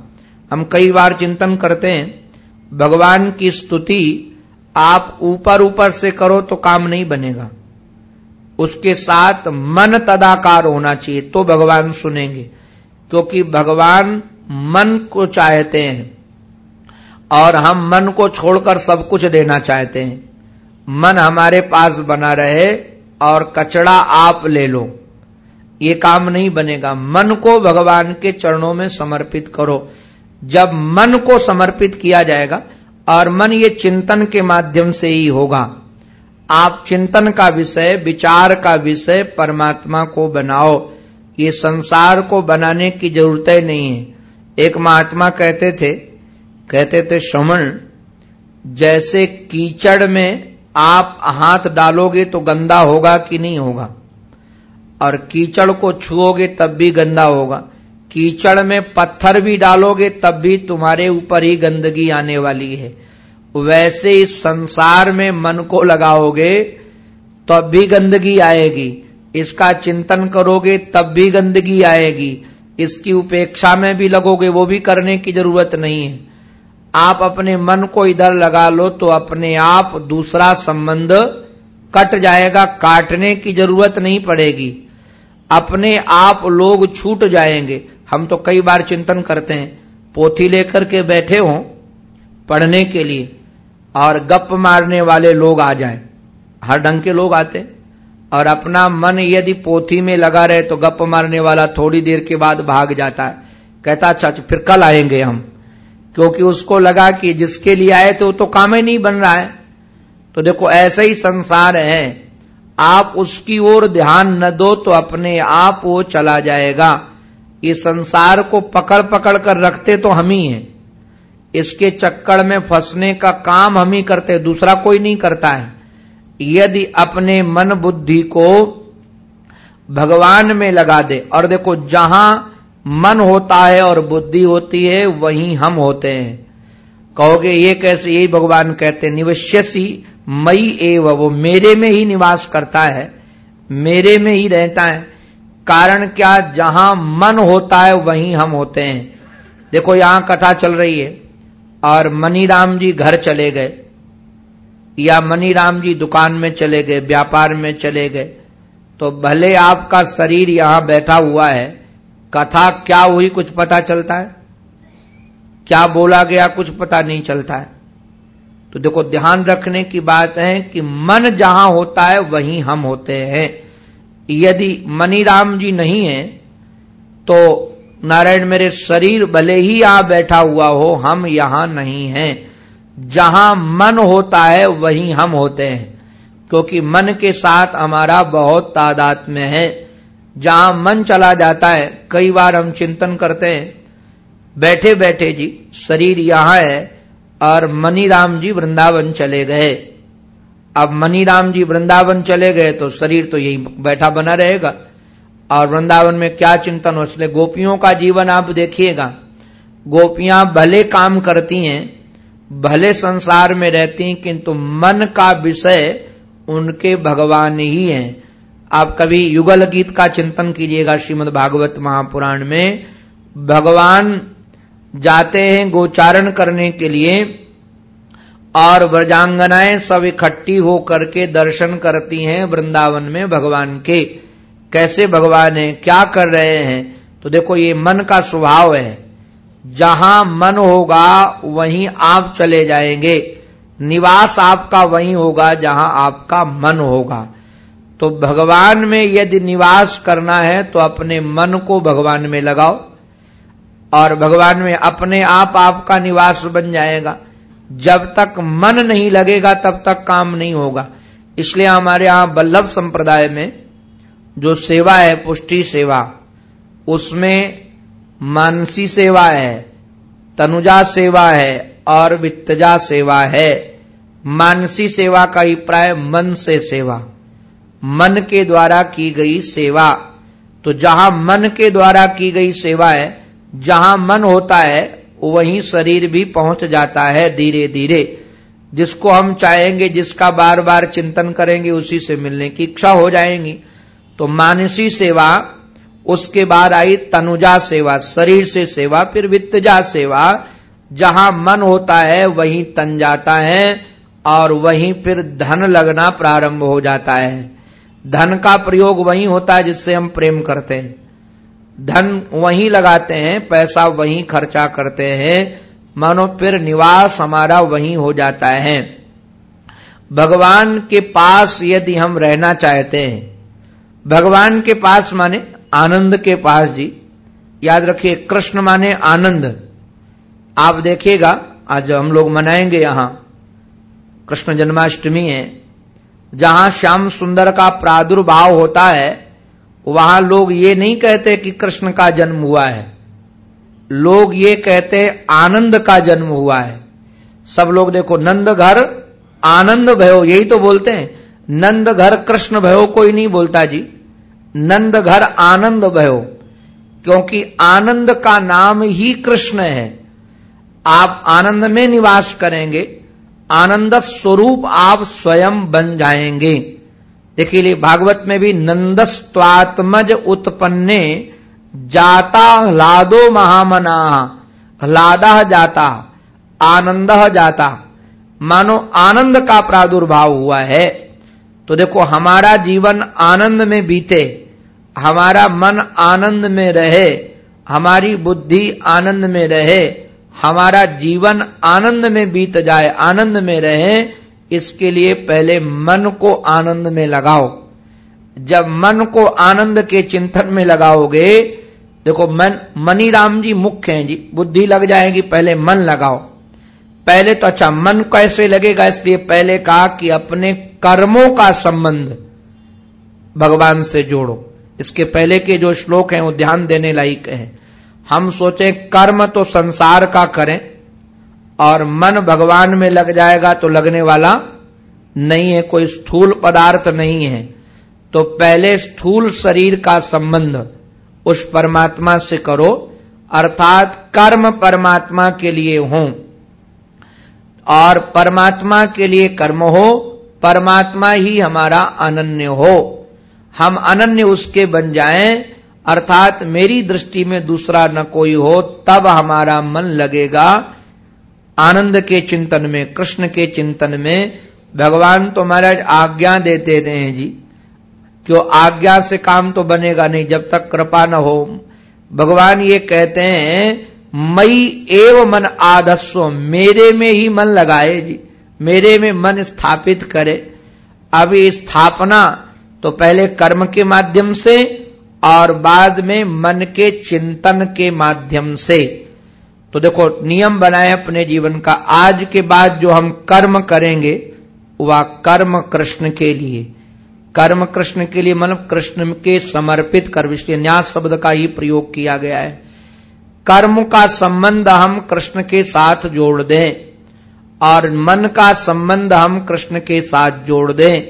हम कई बार चिंतन करते हैं, भगवान की स्तुति आप ऊपर ऊपर से करो तो काम नहीं बनेगा। उसके साथ मन तदाकार होना चाहिए तो भगवान सुनेंगे, क्योंकि भगवान मन को चाहते हैं, और हम मन को छोड़कर सब कुछ देना चाहते हैं। मन हमारे पास बना रहे और कचड़ा आप ले लो। ये काम नहीं बनेगा। मन को भगवान के चरणों में समर्पित करो। जब मन को समर्पित किया जाएगा और मन ये चिंतन के माध्यम से ही होगा, आप चिंतन का विषय, विचार का विषय परमात्मा को बनाओ। ये संसार को बनाने की ज़रूरत नहीं है। एक महात्मा कहते थे कहते थे, श्रवण, जैसे कीचड़ में आप हाथ डालोगे तो गंदा होगा कि नहीं होगा? और कीचड़ को छुओगे तब भी गंदा होगा। कीचड़ में पत्थर भी डालोगे तब भी तुम्हारे ऊपर ही गंदगी आने वाली है। वैसे इस संसार में मन को लगाओगे तब भी गंदगी आएगी। इसका चिंतन करोगे तब भी गंदगी आएगी। इसकी उपेक्षा में भी लगोगे वो भी करने की ज़रूरत नहीं है। आप अपने मन को इधर लगा लो तो अपने आप दूसरा संबंध कट जाएगा काटने की ज़रूरत नहीं पड़ेगी। अपने आप लोग छूट जाएँगे। हम तो कई बार चिंतन करते हैं पोथी लेकर के बैठे हो पढ़ने के लिए और गप मारने वाले लोग आ जाएँ। हर ढंग के लोग आते और अपना मन यदि पोथी में लगा रहे तो गप मारने वाला थोड़ी देर के बाद भाग जाता है। कहता अच्छा, फिर कल आएँगे हम। क्योंकि उसको लगा कि जिसके लिए आए तो तो काम ही नहीं बन रहा है। तो देखो, ऐसा ही संसार है। आप उसकी ओर ध्यान न दो तो अपने आप वो चला जाएगा। ये संसार को पकड़ पकड़ कर रखते तो हम ही हैं। इसके चक्कर में फंसने का काम हम ही करते, दूसरा कोई नहीं करता है। यदि अपने मन बुद्धि को भगवान में लगा दे, और देखो, जहाँ मन होता है और बुद्धि होती है, वहीं हम होते हैं। कहोगे, ये कैसे, यही भगवान कहते निवश्यसी मई एव, वो मेरे में ही निवास करता है, मेरे में ही रहता है। कारण क्या, जहाँ मन होता है, वहीं हम होते हैं। देखो, यहाँ कथा चल रही है, और मनीराम जी घर चले गए, या मनीराम जी दुकान में चले गए, व्यापार में चले गए तो भले आपका शरीर यहाँ बैठा हुआ है कथा क्या हुई कुछ पता चलता है? क्या बोला गया कुछ पता नहीं चलता है? तो देखो, ध्यान रखने की बात है कि मन जहाँ होता है, वहीं हम होते हैं। यदि मनीराम जी नहीं है तो नारायण मेरे शरीर भले ही यहाँ बैठा हुआ हो, हम यहाँ नहीं हैं। जहाँ मन होता है, वहीं हम होते हैं। क्योंकि मन के साथ हमारा बहुत तादाद में है। जहाँ मन चला जाता है, कई बार हम चिंतन करते हैं बैठे बैठे जी, शरीर यहाँ है, और मनीराम जी वृंदावन चले गए। अब मनीराम जी वृंदावन चले गए तो शरीर तो यही बैठा बना रहेगा। और वृंदावन में क्या चिंतन हो, इसलिए गोपियों का जीवन आप देखिएगा। गोपियाँ भले काम करती हैं, भले संसार में रहती हैं, किंतु मन का विषय उनके भगवान ही हैं। आप कभी युगल गीत का चिंतन कीजिएगा श्रीमद भागवत महापुराण में। भगवान जाते हैं गोचारण करने के लिए और व्रजांगनाएँ सब इकट्ठी होकर के दर्शन करती हैं वृंदावन में भगवान के। कैसे भगवान है? क्या कर रहे हैं? तो देखो, ये मन का स्वभाव है। जहाँ मन होगा, वहीं आप चले जाएँगे। निवास आपका वहीं होगा, जहाँ आपका मन होगा। तो भगवान में यदि निवास करना है तो अपने मन को भगवान में लगाओ। और भगवान में अपने आप आपका निवास बन जाएगा। जब तक मन नहीं लगेगा, तब तक काम नहीं होगा। इसलिए हमारे यहाँ बल्लभ संप्रदाय में जो सेवा है, पुष्टि सेवा, उसमें मानसी सेवा है, तनुजा सेवा है और वित्तजा सेवा है। मानसी सेवा का अभिप्राय मन से सेवा। मन के द्वारा की गई सेवा। तो जहाँ मन के द्वारा की गई सेवा है, जहाँ मन होता है, वहीं शरीर भी पहुँच जाता है धीरे धीरे जिसको हम चाहेंगे, जिसका बार बार चिंतन करेंगे, उसी से मिलने की इच्छा हो जाएँगी। तो मानसी सेवा, उसके बाद आई तनुजा सेवा, शरीर से सेवा, फिर वित्तजा सेवा। जहाँ मन होता है, वहीं तन जाता है, और वहीं फिर धन लगना प्रारंभ हो जाता है। धन का प्रयोग वही होता है जिससे हम प्रेम करते हैं। धन वहीं लगाते हैं, पैसा वहीं खर्चा करते हैं। मानो फिर निवास हमारा वहीं हो जाता है। भगवान के पास यदि हम रहना चाहते हैं, भगवान के पास माने आनंद के पास जी। याद रखिए, कृष्ण माने आनंद। आप देखिएगा, आज हम लोग मनाएँगे यहाँ। कृष्ण जन्माष्टमी है जहाँ श्याम सुंदर का प्रादुर्भाव होता है, वहाँ लोग ये नहीं कहते कि कृष्ण का जन्म हुआ है। लोग ये कहते आनंद का जन्म हुआ है। सब लोग देखो नंद घर आनंद भयो, यही तो बोलते हैं। नंद घर कृष्ण भयो कोई नहीं बोलता जी। नंद घर आनंद भयो, क्योंकि आनंद का नाम ही कृष्ण है। आप आनंद में निवास करेंगे आनंद स्वरूप आप स्वयं बन जाएँगे। देखिए भागवत में भी नंदस्वात्मज उत्पन्ने जाता ह्लादो महामना। ह्लादा जाता, आनंद जाता। मानो आनंद का प्रादुर्भाव हुआ है। तो देखो, हमारा जीवन आनंद में बीते, हमारा मन आनंद में रहे, हमारी बुद्धि आनंद में रहे हमारा जीवन आनंद में बीत जाए, आनंद में रहे, इसके लिए पहले मन को आनंद में लगाओ। जब मन को आनंद के चिंतन में लगाओगे, देखो मन मनी राम जी मुख्य हैं जी, बुद्धि लग जाएगी, पहले मन लगाओ। पहले तो अच्छा मन कैसे लगेगा? इसलिए पहले कहा कि अपने कर्मों का संबंध भगवान से जोड़ो। इसके पहले के जो श्लोक हैं, वो ध्यान देने लायक है। हम सोचे कर्म तो संसार का करें, और मन भगवान में लग जाएगा तो लगने वाला नहीं है, कोई स्थूल पदार्थ नहीं है। तो पहले स्थूल शरीर का संबंध उस परमात्मा से करो, अर्थात कर्म परमात्मा के लिए हो। और परमात्मा के लिए कर्म हो, परमात्मा ही हमारा अनन्य हो। हम अनन्य उसके बन जाएँ अर्थात मेरी दृष्टि में दूसरा न कोई हो, तब हमारा मन लगेगा, आनंद के चिंतन में, कृष्ण के चिंतन में, भगवान तो महाराज आज्ञा देते हैं जी। क्यों? आज्ञा से काम तो बनेगा नहीं, जब तक कृपा न हो। भगवान ये कहते हैं, मई एव मन आदस्व मेरे में ही मन लगाए जी, मेरे में मन स्थापित करे। अभी स्थापना तो पहले कर्म के माध्यम से और बाद में मन के चिंतन के माध्यम से। तो देखो, नियम बनाए अपने जीवन का। आज के बाद जो हम कर्म करेंगे, वह कर्म कृष्ण के लिए। कर्म कृष्ण के लिए मतलब कृष्ण के समर्पित कर्म, इसलिए न्यास शब्द का ही प्रयोग किया गया है। कर्म का संबंध हम कृष्ण के साथ जोड़ दें, और मन का संबंध हम कृष्ण के साथ जोड़ दें,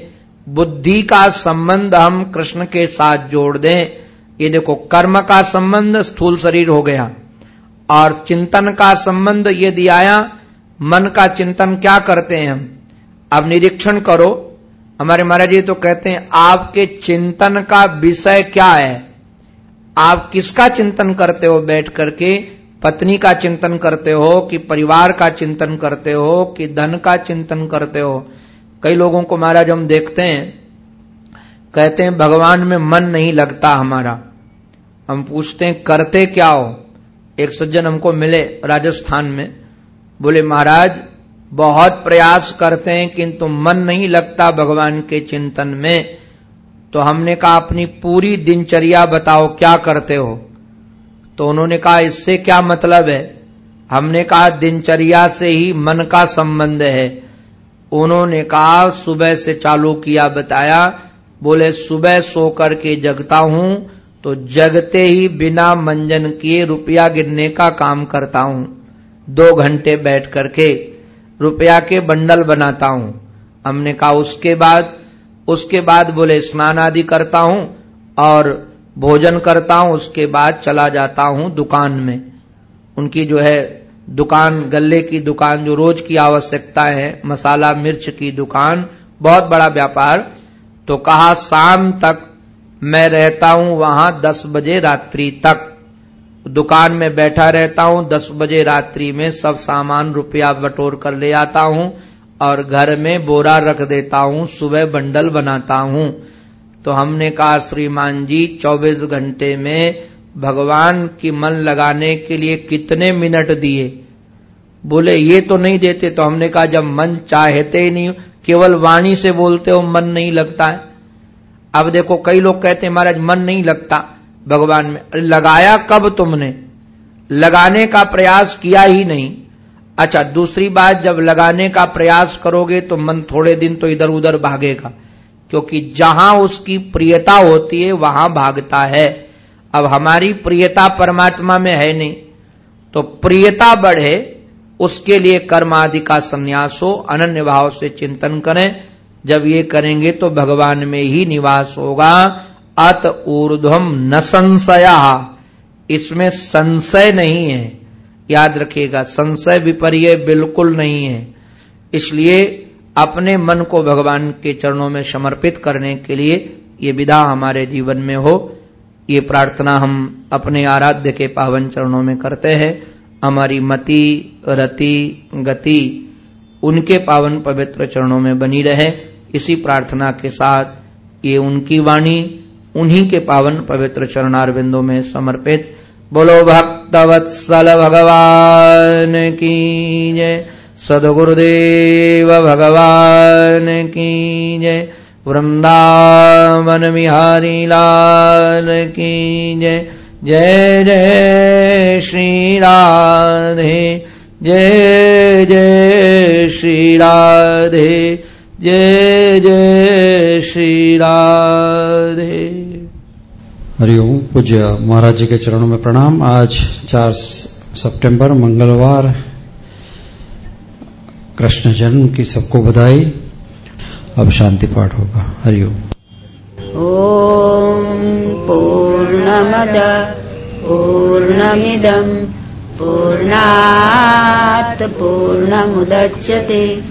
बुद्धि का संबंध हम कृष्ण के साथ जोड़ दें ये देखो, कर्म का संबंध स्थूल शरीर हो गया, और चिंतन का संबंध यदि आया, मन का चिंतन क्या करते हैं हम? अब निरीक्षण करो। हमारे महाराज जी तो कहते हैं, आपके चिंतन का विषय क्या है? आप किसका चिंतन करते हो बैठ करके? पत्नी का चिंतन करते हो, कि परिवार का चिंतन करते हो, कि धन का चिंतन करते हो? कई लोगों को महाराज हम देखते हैं, कहते हैं, भगवान में मन नहीं लगता हमारा। हम पूछते हैं, करते क्या हो? एक सज्जन हमको मिले राजस्थान में। बोले, महाराज, बहुत प्रयास करते हैं, किंतु मन नहीं लगता भगवान के चिंतन में। तो हमने कहा, अपनी पूरी दिनचर्या बताओ, क्या करते हो? तो उन्होंने कहा, इससे क्या मतलब है? हमने कहा, दिनचर्या से ही मन का संबंध है। उन्होंने कहा, सुबह से चालू किया, बताया। बोले, सुबह सो करके जगता हूँ तो जगते ही बिना मंजन किए रुपया गिनने का काम करता हूँ। दो घंटे बैठ करके रुपया के बंडल बनाता हूँ। हमने कहा, उसके बाद उसके बाद बोले, स्नान आदि करता हूँ और भोजन करता हूँ, उसके बाद चला जाता हूँ दुकान में। उनकी जो है, दुकान गल्ले की दुकान, जो रोज की आवश्यकता है, मसाला, मिर्च की दुकान, बहुत बड़ा व्यापार। तो कहा, शाम तक मैं रहता हूँ वहाँ दस बजे रात्रि तक। दुकान में बैठा रहता हूँ, दस बजे रात्रि में सब सामान रुपया बटोर कर ले आता हूँ और घर में बोरा रख देता हूँ, सुबह बंडल बनाता हूँ। तो हमने कहा, श्रीमान जी 24 घंटे में भगवान की मन लगाने के लिए कितने मिनट दिए? बोले, ये तो नहीं देते। तो हमने कहा, जब मन चाहते ही नहीं केवल वाणी से बोलते हो, मन नहीं लगता है। अब देखो कई लोग कहते हैं, महाराज, मन नहीं लगता भगवान में। लगाया कब तुमने? लगाने का प्रयास किया ही नहीं। अच्छा दूसरी बात, जब लगाने का प्रयास करोगे तो मन थोड़े दिन तो इधर उधर भागेगा, क्योंकि जहाँ उसकी प्रियता होती है, वहाँ भागता है। अब हमारी प्रियता परमात्मा में है नहीं तो प्रियता बढ़े, उसके लिए कर्म आदि का संन्यास हो, अनन्य भाव से चिंतन करें जब ये करेंगे तो भगवान में ही निवास होगा। अत ऊर्धम न संशया। इसमें संशय नहीं है। याद रखिएगा, संशय विपर्य बिल्कुल नहीं है। इसलिए अपने मन को भगवान के चरणों में समर्पित करने के लिए ये विधा हमारे जीवन में हो। ये प्रार्थना हम अपने आराध्य के पावन चरणों में करते हैं। हमारी मति, रति, गति, उनके पावन पवित्र चरणों में बनी रहे। इसी प्रार्थना के साथ ये उनकी वाणी उन्हीं के पावन पवित्र चरणार बिंदु में समर्पित। बोलो भक्त वत्सल भगवान की जय। सदगुरुदेव भगवान की जय। वृंदावन बिहारी लाल की जय। जय जय श्री राधे। जय जय श्री राधे। जय जय श्री राधे। हरिओम पूज्य महाराज जी के चरणों में प्रणाम। आज चार सितंबर मंगलवार कृष्ण जन्म की सबको बधाई। अब शांति पाठ होगा। हरिओम ॐ पूर्णमद पूर्णमिदम् पूर्णात् पूर्णमुदच्यते